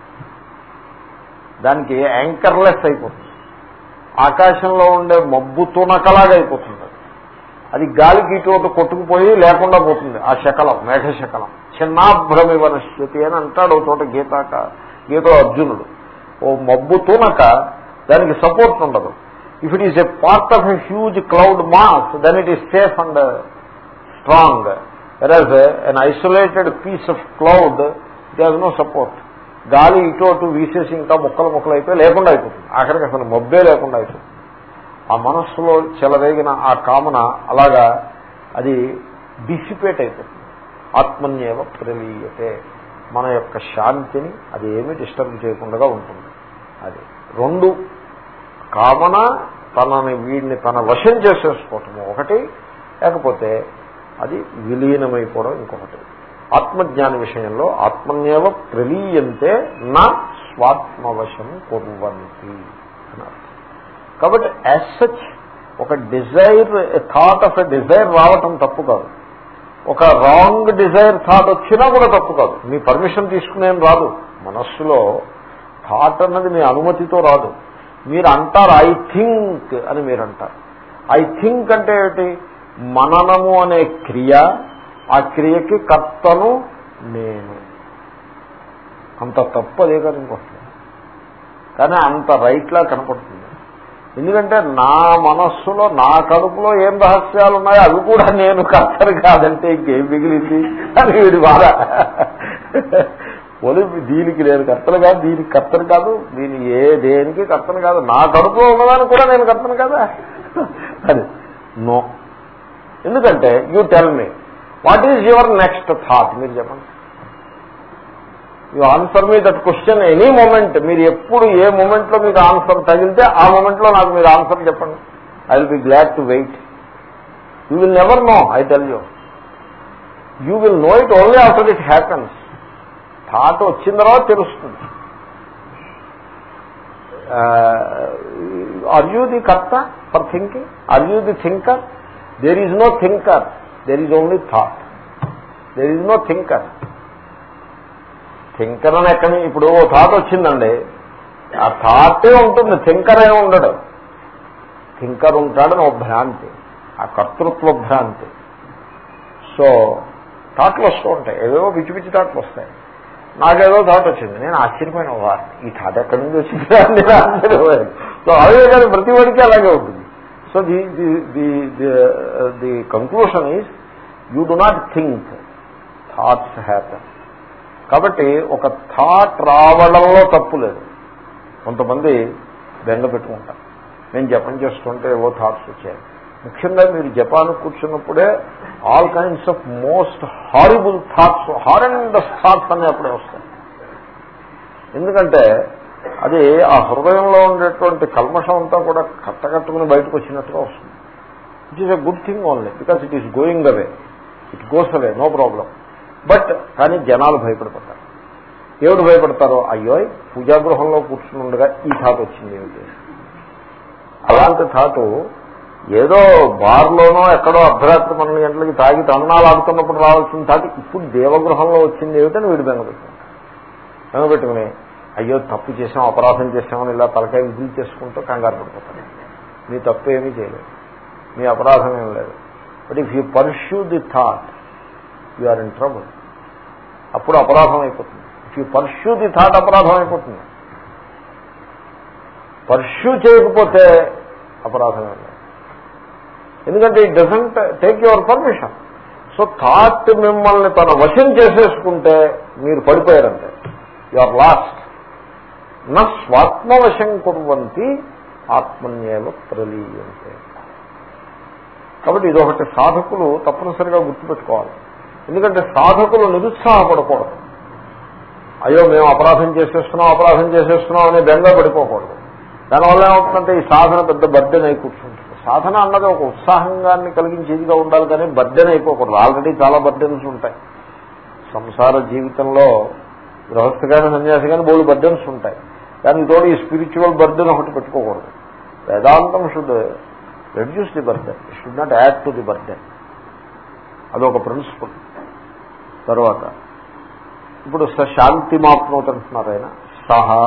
దానికి యాంకర్లెస్ అయిపోతుంది. ఆకాశంలో ఉండే మబ్బు తునకలాగా అయిపోతుంది. అది గాలికి ఇటువంటి కొట్టుకుపోయి లేకుండా పోతుంది. ఆ శకలం మేఘ శకలం చిన్నాభ్రమి వనశ్యతి అని అంటాడు ఒక చోట గీతాక గీతో అర్జునుడు. ఓ మబ్బు తునక దానికి సపోర్ట్ ఉండదు. If it is a part of a huge cloud mass then it is safe and strong whereas an isolated piece of cloud it has no support గాలి ఇటు అటు వీసేసి ఇంకా ముక్కలు ముక్కలు అయిపోయి లేకుండా అయిపోతుంది. ఆఖరికి అసలు మబ్బే లేకుండా అయిపోతుంది. ఆ మనస్సులో చెలరేగిన ఆ కామన అలాగా అది డిసిపేట్ అయిపోతుంది. ఆత్మన్యేవ ప్రలీయతే. మన యొక్క శాంతిని అది ఏమీ డిస్టర్బ్ చేయకుండా ఉంటుంది. అది రెండు కామన తనని వీడిని తన వశం చేసేసుకోవటము ఒకటి లేకపోతే అది విలీనమైపోవడం ఇంకొకటి. ఆత్మజ్ఞాన విషయంలో ఆత్మన్యవ ప్రలీయంతే నా స్వాత్మవశం కుర్వంతి కాబట్టి యాజ్ సచ్ ఒక desire thought of a desire రావటం తప్పు కాదు. ఒక రాంగ్ డిజైర్ థాట్ వచ్చినా కూడా తప్పు కాదు. మీ పర్మిషన్ తీసుకునేం రాదు. మనస్సులో థాట్ అన్నది మీ అనుమతితో రాదు. మీరు అంటారు ఐ థింక్ అని మీరు అంటారు ఐ థింక్ అంటే ఏమిటి? మననము అనే క్రియ ఆ క్రియకి కర్తను నేను. అంత తప్పు అదే కదా ఇంకొస్తుంది కానీ అంత రైట్లా కనపడుతుంది. ఎందుకంటే నా మనస్సులో నా కడుపులో ఏం రహస్యాలు ఉన్నాయో అవి కూడా నేను కర్తను కాదంటే ఇంకేం మిగిలింది? అని వీడి బాధ. దీనికి నేను కర్తను కాదు దీనికి కర్తను కాదు దీని ఏ దేనికి కర్తను కాదు నా కడుపులో ఉన్నదాన్ని కూడా నేను కర్తను కదా? అది నో. ఎందుకంటే you tell me what is your next thought మీరు చెప్పండి you answer me that question any moment మీరు ఎప్పుడు ఏ మూమెంట్లో మీకు ఆన్సర్ తగిలితే ఆ మూమెంట్లో నాకు మీరు ఆన్సర్ చెప్పండి. I will be glad to wait you will never know I tell you you will know it only after it happens thought వచ్చిన తర్వాత తెలుస్తుంది. ఆర్ యూ ది కర్త for thinking are you the thinker there is no thinker there is only thought there is no thinker thinker అని ఎక్కడ ఇప్పుడు ఓ thought వచ్చిందండి. ఆ థాటే ఉంటుంది. థింకర్ ఏమి ఉండడు. థింకర్ ఉంటాడని ఓ భ్రాంతి. ఆ కర్తృత్వ భ్రాంతి. సో థాట్లు వస్తూ ఉంటాయి. ఏదో పిచ్చి పిచ్చి థాట్లు వస్తాయి. నాకేదో థాట్ వచ్చింది. నేను ఆశ్చర్యమైన వా ఈ థాట్ ఎక్కడి నుంచి వచ్చింది? సో అదే కానీ ప్రతి వాడికి అలాగే ఉంటుంది. So the the the conclusion is you do not think thoughts happen కాబట్టి ఒక థాట్ రావడంలో తప్పు లేదు కొంతమంది బెంగ పెట్టుకుంటారు నేను జపం చేస్తుంటే ఏవో థాట్స్ వచ్చాయి ముఖ్యంగా మీరు జపాన్ కూర్చున్నప్పుడే all kinds of most horrible thoughts horrendous thoughts అనే అప్పుడే వస్తాయి ఎందుకంటే అది ఆ హృదయంలో ఉండేటువంటి కల్మషం అంతా కూడా కట్టకట్టుకుని బయటకు వచ్చినట్టుగా వస్తుంది. It is a good thing only because it is going away it goes away no problem but కానీ జనాలు భయపడిపోతారు. ఏమిటి భయపడతారో? అయ్యో పూజాగృహంలో కూర్చుని ఉండగా ఈ థాట్ వచ్చింది ఏమిటి? అలాంటి థాటు ఏదో బార్లోనో ఎక్కడో అర్ధరాత్రి పన్నెండు గంటలకి తాగి తన్నాలు ఆడుతున్నప్పుడు రావాల్సిన థాట్ ఇప్పుడు దేవగృహంలో వచ్చింది ఏమిటని వీడు బెంగపెట్టుకుంటాడు. బెంగపెట్టుకుని అయ్యో తప్పు చేసాం అపరాధం చేసామని ఇలా తలకాయ విధులు చేసుకుంటూ కంగారు పడిపోతాడు మీ తప్పు ఏమీ చేయలేదు. మీ అపరాధం ఏం లేదు. But if you pursue the thought you are in trouble అప్పుడు అపరాధం అయిపోతుంది. If you pursue the thought అపరాధం అయిపోతుంది. పర్ష్యూ చేయకపోతే అపరాధం లేదు. ఎందుకంటే it doesn't take your permission so thought మిమ్మల్ని తన వశం చేసేసుకుంటే మీరు పడిపోయారంటే యు ఆర్ లాస్ట్ నా స్వాత్మవశం కుర్వంతి ఆత్మన్యేవ ప్రలీయంతే. కాబట్టి ఇదొకటి సాధకులు తప్పనిసరిగా గుర్తుపెట్టుకోవాలి. ఎందుకంటే సాధకులు నిరుత్సాహపడకూడదు. అయ్యో మేము అపరాధం చేసేస్తున్నాం అపరాధం చేసేస్తున్నాం అనే బెంగ పడిపోకూడదు. దానివల్ల ఏమవుతుందంటే ఈ సాధన పెద్ద బర్డెన్ అయి కూర్చుంటుంది. సాధన అన్నది ఒక ఉత్సాహంగాన్ని కలిగించేదిగా ఉండాలి కానీ బర్డెన్ అయిపోకూడదు. ఆల్రెడీ చాలా బర్డెన్స్ ఉంటాయి. సంసార జీవితంలో గృహస్థ కానీ సన్యాసి కానీ బోళ్ళు బర్డెన్స్ ఉంటాయి. దానికి తోడు ఈ స్పిరిచువల్ బర్త్ని ఒకటి పెట్టుకోకూడదు. వేదాంతం should reduce the birth should not add to the burden అదొక ప్రిన్సిపల్ తర్వాత ఇప్పుడు స శాంతి మాప్నోతి అంటున్నారు ఆయన. సహా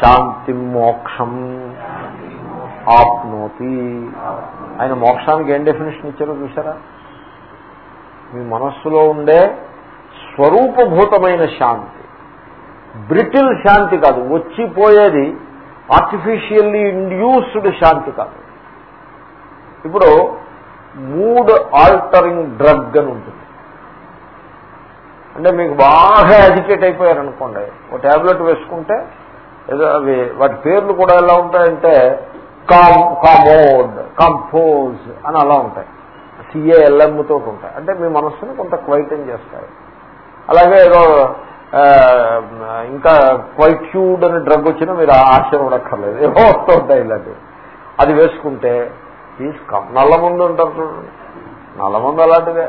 శాంతి మోక్షం ఆప్నోతి. ఆయన మోక్షానికి ఏం డెఫినేషన్ ఇచ్చారో చూసారా మీ మనస్సులో ఉండే స్వరూపభూతమైన శాంతి. బ్రిటిల్ శాంతి కాదు వచ్చిపోయేది ఆర్టిఫిషియల్లీ ఇండ్యూస్డ్ శాంతి కాదు. ఇప్పుడు మూడ్ ఆల్టరింగ్ డ్రగ్ అని ఉంటుంది. అంటే మీకు బాగా అజిటేట్ అయిపోయారనుకోండి ఒక ట్యాబ్లెట్ వేసుకుంటే ఏదో అవి వాటి పేర్లు కూడా ఎలా ఉంటాయంటే కామ్ కామోడ్ కంపోజ్ అని అలా ఉంటాయి. సిఏఎల్ఎంతో ఉంటాయి. అంటే మీ మనస్సును కొంత క్వైటన్ చేస్తాయి. అలాగే ఏదో ఇంకా క్వైట్యూడ్ అనే డ్రగ్ వచ్చినా మీరు ఆశ్చర్యపడక్కర్లేదు ఉండక్కర్లేదు. ఏవో వస్తూ ఉంటాయి ఇలాంటివి. అది వేసుకుంటే నల్ల ముందు ఉంటారు చూడండి. నల్ల ముందు అలాంటిదే.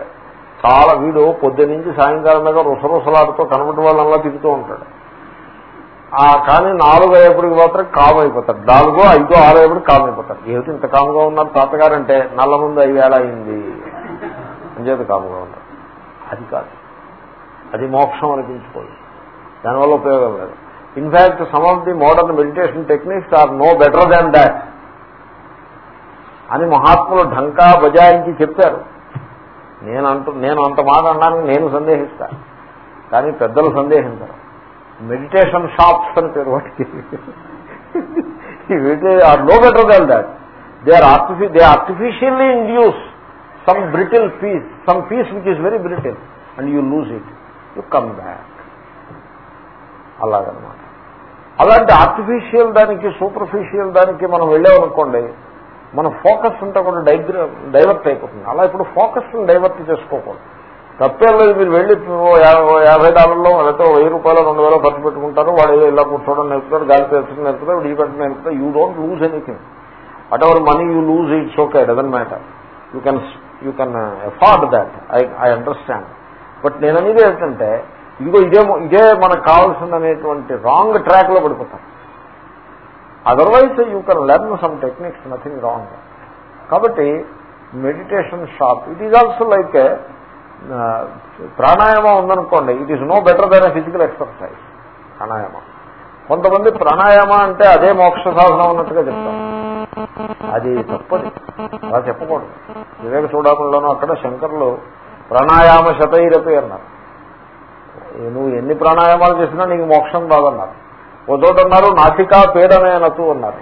చాలా వీడు పొద్దునుంచి సాయంకాలం దాకా రుసరుసలాడుతూ కనబడి వాళ్ళంలా తిరుగుతూ ఉంటాడు. ఆ కానీ నాలుగు అయ్యేప్పటికి మాత్రం కామ్ అయిపోతాడు. నాలుగో ఐదో ఆరు అయ్యేప్పుడు కామ్ అయిపోతాడు. ఏమిటి ఇంత కాముగా ఉన్నారు? తాతగారంటే నల్ల ముందు ఐదేళ్ళ అయింది. అని చెప్పి కాముగా ఉన్నారు అది కాదు. అది మోక్షం అనిపించుకోదు. దానివల్ల ఉపయోగం లేదు. In fact some of the modern meditation techniques are no better than that అని మహాత్ములు ఢంకా బజాయించి చెప్పారు. నేను అంటు నేను అంత మాట అనడానికి నేను సందేహిస్తా. కానీ పెద్దలు సందేహించరు. మెడిటేషన్ షాప్స్ అని పేరు వాటికి. Are no better than that they are artificial they artificially induce some brittle peace some peace which is very brittle and you lose it you come back అలాగనమాట. అలాంటి ఆర్టిఫిషియల్ దానికి సూపర్ఫిషియల్ దానికి మనం వెళ్ళామనుకోండి మన ఫోకస్ అంతా కూడా డైగ్ర డైవర్ట్ అయిపోతుంది. అలా ఇప్పుడు ఫోకస్ని డైవర్ట్ చేసుకోకూడదు. తప్పేం లేదు మీరు వెళ్ళి యాభై డాలర్లో లేకపోతే వెయ్యి రూపాయలు రెండు వేలు ఖర్చు పెట్టుకుంటారు వాడు ఇలా కూర్చోవడం నేర్పుతాడు గాలి పేర్చడం నేర్పుతాడు డీ పెట్టడం నేర్పుతాడు you don't lose anything whatever money you lose it's okay doesn't matter you can you can afford that I I understand but నేను అనేది ఏంటంటే ఇదిగో ఇదే ఇదే మనకు కావాల్సిందనేటువంటి రాంగ్ ట్రాక్లో పడిపోతాం. Otherwise you can learn some techniques nothing wrong. కాబట్టి meditation shop it is also like ప్రాణాయామం ఉందనుకోండి it is no better than physical exercise ప్రాణాయామం. కొంతమంది ప్రాణాయామ అంటే అదే మోక్ష సాధనం ఉన్నట్టుగా చెప్తారు. అది తప్పది. అలా చెప్పకూడదు. వివేక చూడకంలోనూ అక్కడ శంకర్లు ప్రాణాయామ శతైరపి అన్నారు నువ్వు ఎన్ని ప్రాణాయామాలు చేసినా నీకు మోక్షం రాదన్నారు ఓ చోట అన్నారు నాసికా పీడనేనతు అన్నారు.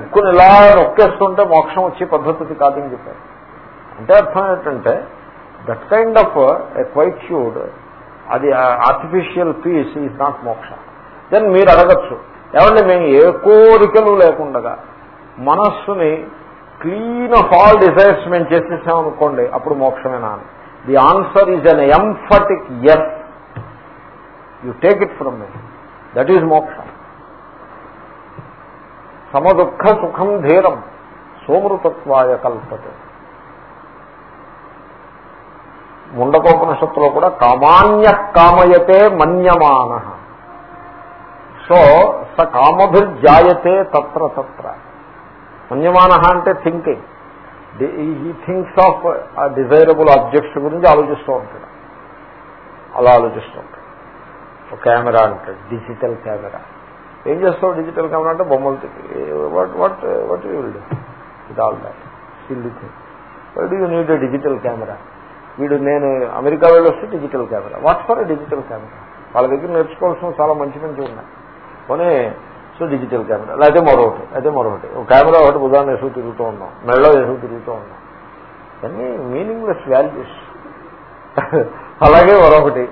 ముక్కుని ఇలా నొక్కేస్తుంటే మోక్షం వచ్చే పద్ధతి కాదని చెప్పారు. అంటే అర్థం ఏంటంటే that kind of a quietude అది artificial peace is not moksha. Then మీరు అడగచ్చు ఏమంటే మేము ఏ కోరికలు లేకుండగా మనస్సుని క్లీన్ ఆఫ్ ఆల్ డిజైర్స్ మేము చేసేసామనుకోండి అప్పుడు మోక్షమేనా అని. The answer is an emphatic yes you take it from me that is moksha సమదుఃఖ సుఖం ధీరం సోమృతత్వాయ కల్పతే ముండకోపనిషత్తులో కూడా కామాన్య కామయతే మన్యమాన సో స కామభిర్జాయతే తత్ర తత్ర మన్యమాన అంటే థింకింగ్ ఈ థింగ్స్ ఆఫ్ డిజైరబుల్ ఆబ్జెక్ట్స్ గురించి ఆలోచిస్తూ ఉంటాడు. అలా ఆలోచిస్తూ ఉంటాడు. కెమెరా అంటాడు డిజిటల్ కెమెరా. ఏం చేస్తావు డిజిటల్ కెమెరా అంటే బొమ్మలు what what what you will all that silly why you need digital camera? వీడు నేను అమెరికా వెళ్ళి వస్తే digital camera. What for digital camera? వాళ్ళ దగ్గర నేర్చుకోవాల్సిన చాలా మంచి మంచి ఉన్నాయి. పోనీ సో డిజిటల్ కెమెరా లేకపోతే మరొకటి అయితే మరొకటి. కెమెరా ఒకటి ఉదాహరణ వేసుకు తిరుగుతూ ఉన్నాం. మెడలో వేసుకు తిరుగుతూ ఉన్నాం. అన్నీ మీనింగ్లెస్ వాల్యూస్ అలాగే మరొకటి.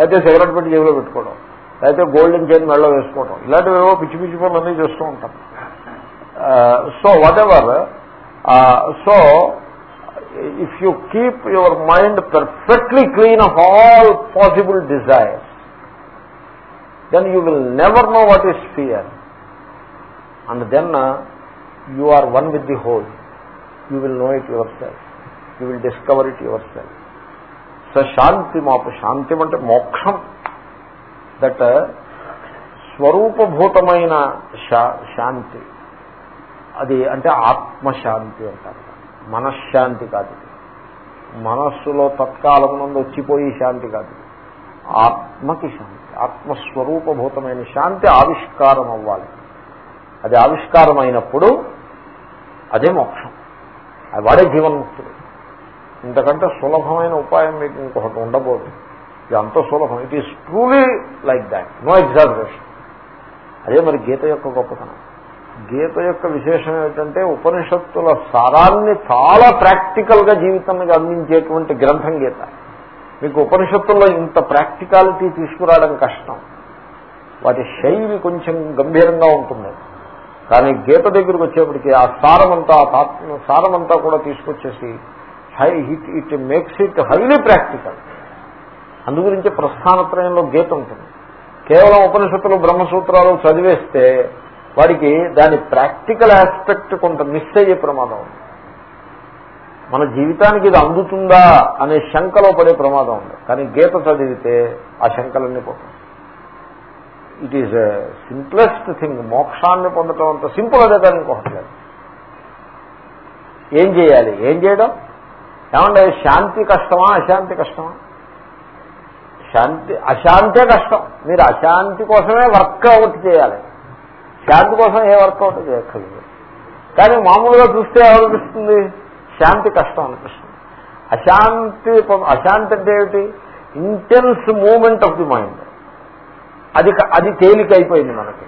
అయితే సిగరెట్ పెట్టి జేబులో పెట్టుకోవడం. లేకపోతే గోల్డెన్ చైన్ మెడలో వేసుకోవడం. ఇలాంటివి ఏవో పిచ్చి పిచ్చి పనులు అన్నీ చేస్తూ ఉంటాం. So whatever so if you keep your mind perfectly clean of all possible desires then you will never know what is fear And then uh, you are one with the whole. You will know it yourself. You will discover it yourself. So shanti మాపు శాంతి అంటే మోక్షం that స్వరూపభూతమైన శాంతి అది అంటే ఆత్మశాంతి అంటారు మనశ్శాంతి కాదు మనస్సులో తత్కాలమునందు వచ్చిపోయి శాంతి కాదు ఆత్మకి శాంతి ఆత్మస్వరూపభూతమైన శాంతి ఆవిష్కారం అవ్వాలి అది ఆవిష్కారం అయినప్పుడు అదే మోక్షం. అది వాడే జీవన్ముక్తుడు. ఇంతకంటే సులభమైన ఉపాయం మీకు ఇంకొకటి ఉండబోదు. ఇది అంత సులభం. It is truly like that no exaggeration అదే మరి గీత యొక్క గొప్పతనం. గీత యొక్క విశేషం ఏమిటంటే ఉపనిషత్తుల సారాన్ని చాలా ప్రాక్టికల్గా జీవితానికి అందించేటువంటి గ్రంథం గీత. మీకు ఉపనిషత్తుల్లో ఇంత ప్రాక్టికాలిటీ తీసుకురావడం కష్టం. వాటి శైలి కొంచెం గంభీరంగా ఉంటుంది. కానీ గీత దగ్గరికి వచ్చేప్పటికి ఆ సారమంతా సారమంతా కూడా తీసుకొచ్చేసి high hit it makes it highly practical. అందుగురించి ప్రస్థానత్రయంలో గీత ఉంటుంది. కేవలం ఉపనిషత్తులు బ్రహ్మసూత్రాలు చదివేస్తే వాడికి దాని ప్రాక్టికల్ ఆస్పెక్ట్ కొంత మిస్ అయ్యే ప్రమాదం ఉంది. మన జీవితానికి ఇది అందుతుందా అనే శంకలో పడే ప్రమాదం ఉంది. కానీ గీత చదివితే ఆ శంకలన్నీ పోతుంది ఇట్ ఈజ్ సింప్లెస్ట్ థింగ్ మోక్షాన్ని పొందటం అంత సింపుల్ అదే కానీ ఇంకొకటి లేదు ఏం చేయాలి? ఏం చేయడం? ఏమంటే శాంతి కష్టమా? అశాంతి కష్టమా? శాంతి అశాంతే కష్టం. మీరు అశాంతి కోసమే వర్కౌట్ చేయాలి. శాంతి కోసం ఏ వర్కౌట్ చేయక్కర్లేదు. కానీ మామూలుగా చూస్తే ఏమనిపిస్తుంది? శాంతి కష్టం అనిపిస్తుంది అశాంతి అశాంతి అంటే ఏమిటి? Intense moment of the mind అది అది తేలిక అయిపోయింది మనకి.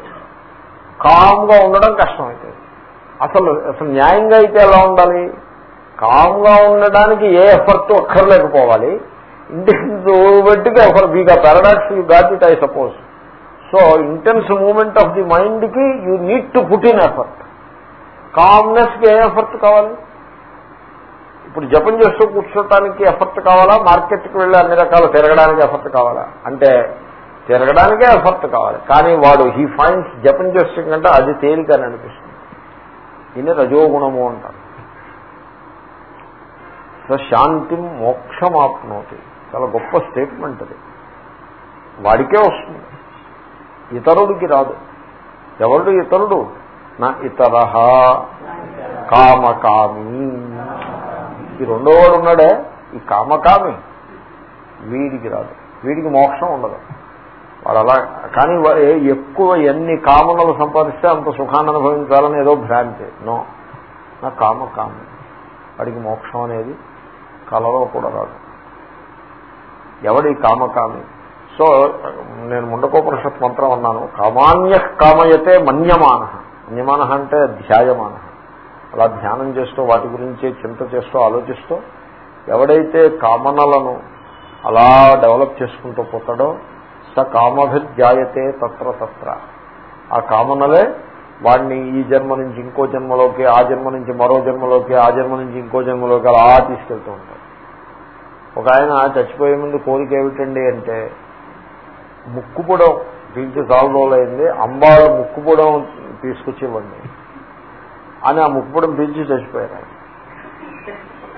కామ్గా ఉండడం కష్టమైపోయింది. అసలు అసలు న్యాయంగా అయితే ఎలా ఉండాలి? కామ్గా ఉండడానికి ఏ ఎఫర్ట్ ఒక్కర్లేకపోవాలి. ఇంటెన్స్ బట్టిగా ఒకరు మీకు ఆ paradox you got it I suppose so intense moment of the మైండ్కి you need to put in effort కామ్నెస్కి ఏ ఎఫర్ట్ కావాలి? ఇప్పుడు జపం చేస్తూ కూర్చోటానికి ఎఫర్ట్ కావాలా? మార్కెట్కి వెళ్ళి అన్ని రకాలు తిరగడానికి ఎఫర్ట్ కావాలా? అంటే తిరగడానికే ఎఫర్ట్ కావాలి. కానీ వాడు హీ ఫైన్స్ జపం చేస్తే కంటే అది తేలిక అని అనిపిస్తుంది. దీన్ని రజోగుణము అంటారు. సో శాంతి మోక్షమాప్నోతి. చాలా గొప్ప స్టేట్మెంట్ అది. వాడికే వస్తుంది. ఇతరుడికి రాదు. ఎవరుడు ఇతరుడు? నా ఇతర కామకామి. ఈ రెండో వాడు ఉన్నాడే. ఈ కామకామి వీడికి రాదు. వీడికి మోక్షం ఉండదు. వాడు అలా కానీ ఎక్కువ ఎన్ని కామనలు సంపాదిస్తే అంత సుఖాన్ని అనుభవించాలని ఏదో భ్రాంతి. నో. నా కామ కామ. వాడికి మోక్షం అనేది కలలో కూడా రాదు. ఎవడి కామకామి సో నేను ముండకోపనిషత్ మంత్రం అన్నాను. కామాన్య కామయతే మన్యమాన. మన్యమాన అంటే ధ్యాయమాన. అలా ధ్యానం చేస్తూ వాటి గురించి చింత చేస్తూ ఆలోచిస్తూ ఎవడైతే కామనలను అలా డెవలప్ చేసుకుంటూ పోతాడో స కామభిర్జాయతే తత్ర తత్ర. ఆ కామనలే వాడిని ఈ జన్మ నుంచి ఇంకో జన్మలోకి ఆ జన్మ నుంచి మరో జన్మలోకి ఆ జన్మ నుంచి ఇంకో జన్మలోకి అలా తీసుకెళ్తూ ఉంటాడు ఒక ఆయన చచ్చిపోయే ముందు కోరిక ఏమిటండి అంటే ముక్కుపొడం పీల్చి చాలా రోజులైంది అంబాళ్ళు ముక్కుపుడం తీసుకొచ్చి ఇవ్వండి. అని ఆ ముక్కుపొడం పిలిచి చచ్చిపోయారు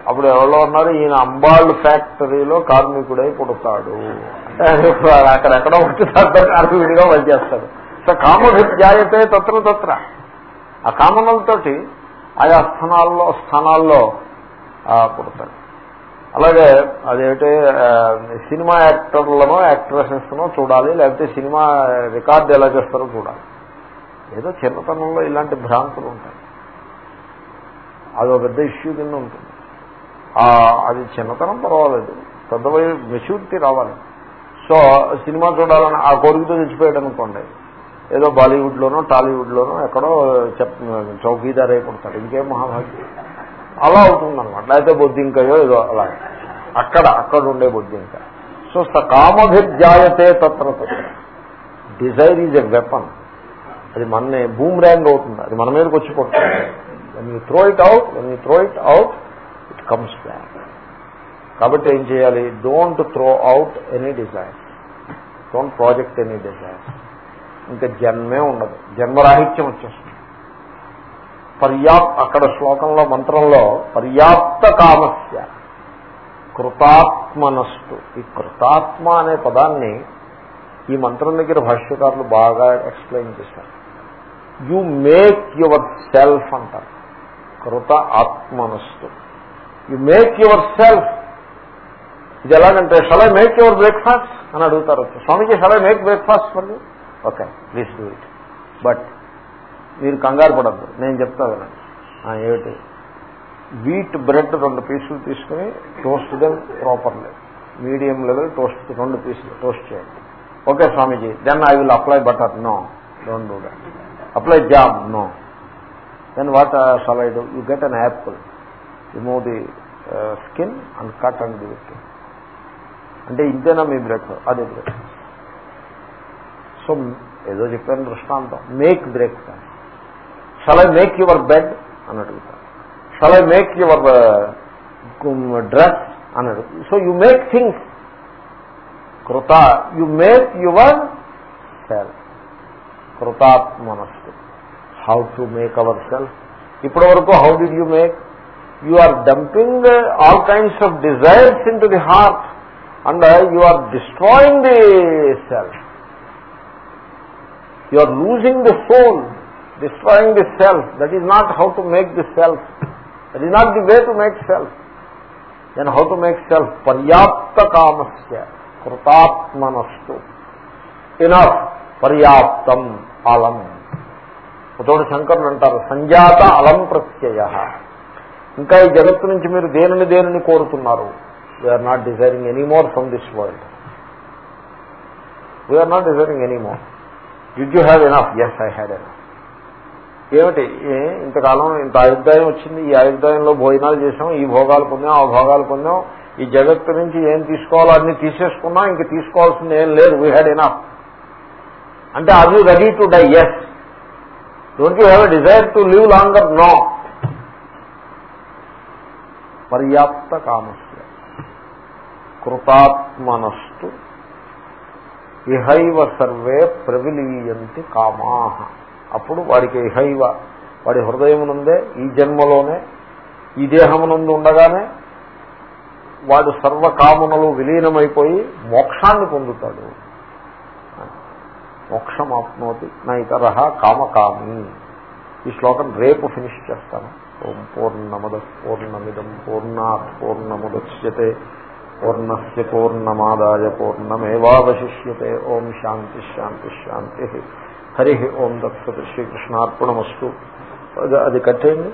అప్పుడు ఎవరో ఉన్నారు ఈయన అంబాళ్ళు ఫ్యాక్టరీలో కార్మికుడై పుడతాడు. అంటే అక్కడెక్కడో ఉంటుంది కార్మికుడిగా పనిచేస్తాడు. సో కామభిజాయతే తత్ర తత్ర. ఆ కామనలతోటి ఆయా స్థానాల్లో స్థానాల్లో పుడతాడు. అలాగే అదేమిటి సినిమా యాక్టర్లను యాక్ట్రెసెస్ను చూడాలి లేకపోతే సినిమా రికార్డు ఎలా చేస్తారో చూడాలి. ఏదో చిన్నతనంలో ఇలాంటి భ్రాంతులు ఉంటాయి. అదో పెద్ద ఇష్యూ కింద ఉంటుంది. అది చిన్నతనం పర్వాలేదు. పెద్ద మెచ్యూరిటీ రావాలి. సో సినిమా చూడాలని ఆ కోరికతో తెచ్చిపోయాడు అనుకోండి ఏదో బాలీవుడ్లోనో టాలీవుడ్లోనో ఎక్కడో చెప్ చౌకీదార్ అయిపోతాడు ఇంకేం మహాభాగ్యం? అలా అవుతుందన్నమాట. లేకపోతే బొద్దింకయో ఏదో అలా. అక్కడ అక్కడ ఉండే బొద్దింక. సో స కామభిర్జాయతే తత్ర డిజైర్ ఈజ్ ఎ వెపన్. అది మన బూమ్ ర్యాంగ్ అవుతుంది. అది మన మీదకి వచ్చి కొడుతుంది. When you throw it out when you throw it out comes back కాబట్టి ఏం చేయాలి? Don't throw out any desire don't project any desire ఇంకా జన్మే ఉండదు. జన్మరాహిత్యం వచ్చేస్తుంది. పర్యాప్ అక్కడ శ్లోకంలో మంత్రంలో పర్యాప్త కామస్య కృతాత్మనస్తు. ఈ కృతాత్మ అనే పదాన్ని ఈ మంత్రం దగ్గర భాష్యకారులు బాగా ఎక్స్ప్లెయిన్ చేశారు. యు మేక్ యువర్ సెల్ఫ్ అంటారు. కృత ఆత్మనస్తు. You make your self. ఇది ఎలాగంటే shall I make your breakfast అని అడుగుతారు. Swamiji shall I make breakfast మళ్ళీ okay please do it but మీరు కంగారు పడద్దు. నేను చెప్తా వినండి. ఏమిటి? వీట్ బ్రెడ్ రెండు పీసులు తీసుకుని toast then properly medium level toast రెండు పీసులు టోస్ట్ చేయండి. Okay Swamiji then I will apply butter no don't do that apply jam no then what shall I do you get an apple remove the skin and cut and the అంటే ఇంతేనా మీ breakfast అదే breakfast so ఏదో చెప్పాను దృష్టాంతం. Make breakfast shall I make your bed అని అడుగుతాను shall I make your dress అని అడుగుతారు సో యు మేక్ థింగ్స్ కృత you make your self కృతాత్మనస్సు how to make our self ఇప్పటి వరకు how did you make you are dumping all kinds of desires into the heart and you are destroying the self you are losing the soul destroying the self. That is not how to make the self. That is not the way to make self. Then how to make self? Paryapta kamasya. Krutatmanastu. Enough. పర్యాప్తం అలం ఒకచోట శంకరులు అంటారు సంజాత అలం ప్రత్యయ ఇంకా ఈ జగత్తు నుంచి మీరు దేనిని దేనిని కోరుతున్నారు? We are not desiring any more from this world we are not desiring any more did you have enough yes I had enough ఏమిటి? ఇంతకాలం ఇంత ఆయుర్దాయం వచ్చింది ఈ ఆయుర్దాయంలో భోజనాలు చేసాం ఈ భోగాలు పొందాం ఆ భోగాలు పొందాం. ఈ జగత్తు నుంచి ఏం తీసుకోవాలో అన్ని తీసేసుకున్నాం ఇంక తీసుకోవాల్సింది ఏం లేదు. వీ హ్యాడ్ ఎనఫ్ అంటే are you ready to die yes don't you have a desire to live longer no పర్యాప్త కామస్య. కృతాత్మనస్తు ఇహైవ సర్వే ప్రవిలీయంతి కామా. అప్పుడు వాడికి ఇహైవ వాడి హృదయమునందే ఈ జన్మలోనే ఈ దేహమునందు ఉండగానే వాడు సర్వకామనలు విలీనమైపోయి మోక్షాన్ని పొందుతాడు. మోక్షమాప్నోతి నా ఇతర కామకామి. ఈ శ్లోకం రేపు ఫినిష్ చేస్తాను. ఓం పూర్ణమద పూర్ణమిదం పూర్ణా పూర్ణముద్యతే పూర్ణస్ పూర్ణమాదాయ పూర్ణమేవాశిష్యే ఓం శాంతిశాంతిశాంతి హరి ఓం దత్సత్ శ్రీకృష్ణార్పణమస్తు. అది కట్టేయండి.